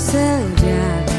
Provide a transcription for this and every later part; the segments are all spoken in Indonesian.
saja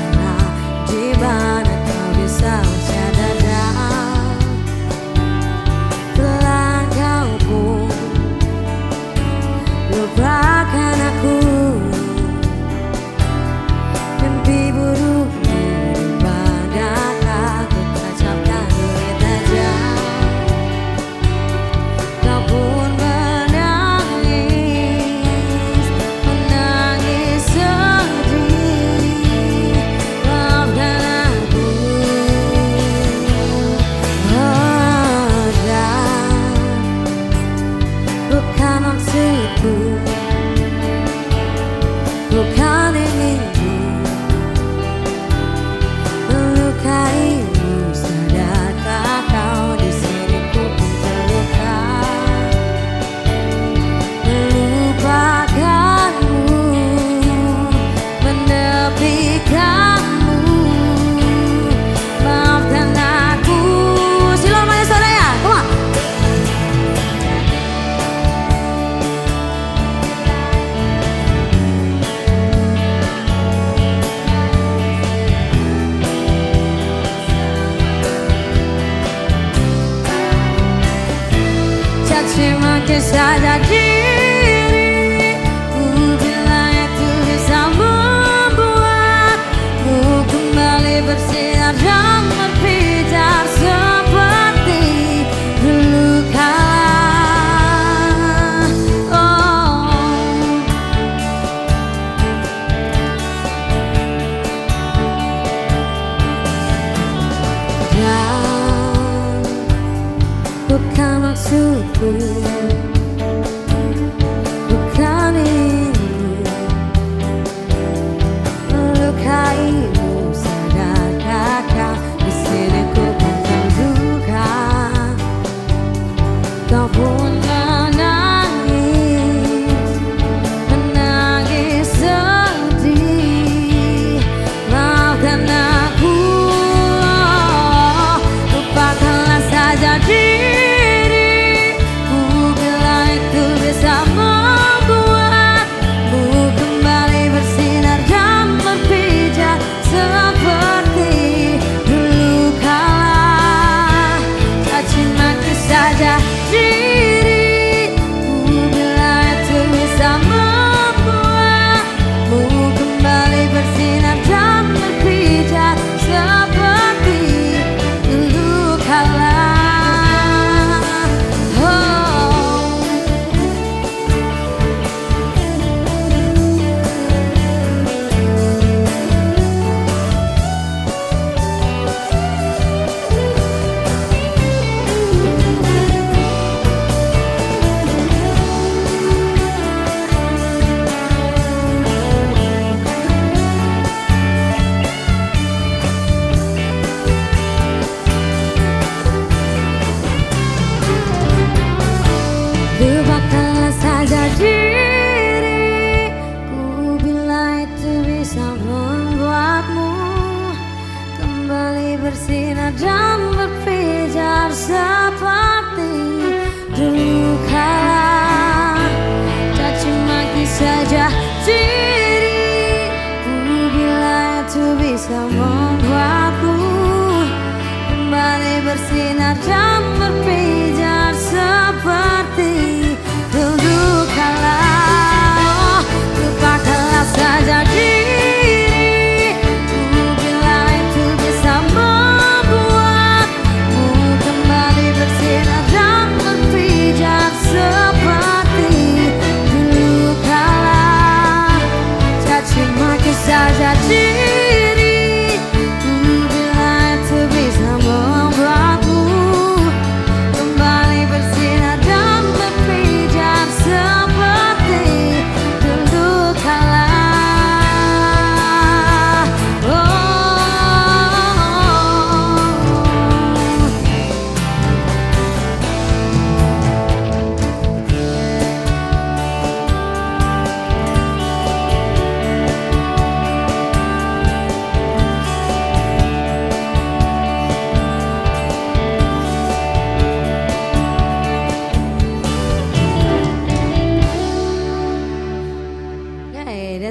cima que saja diri. Ku bila itu bisa membuatmu kembali bersih. true. bersinar dan berpijar seperti dulu kala cacimaki saja diriku bila itu bisa membuatku Kembali bersinar dan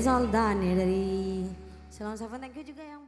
Ghazal Danedari. Salam Safan, thank you juga yang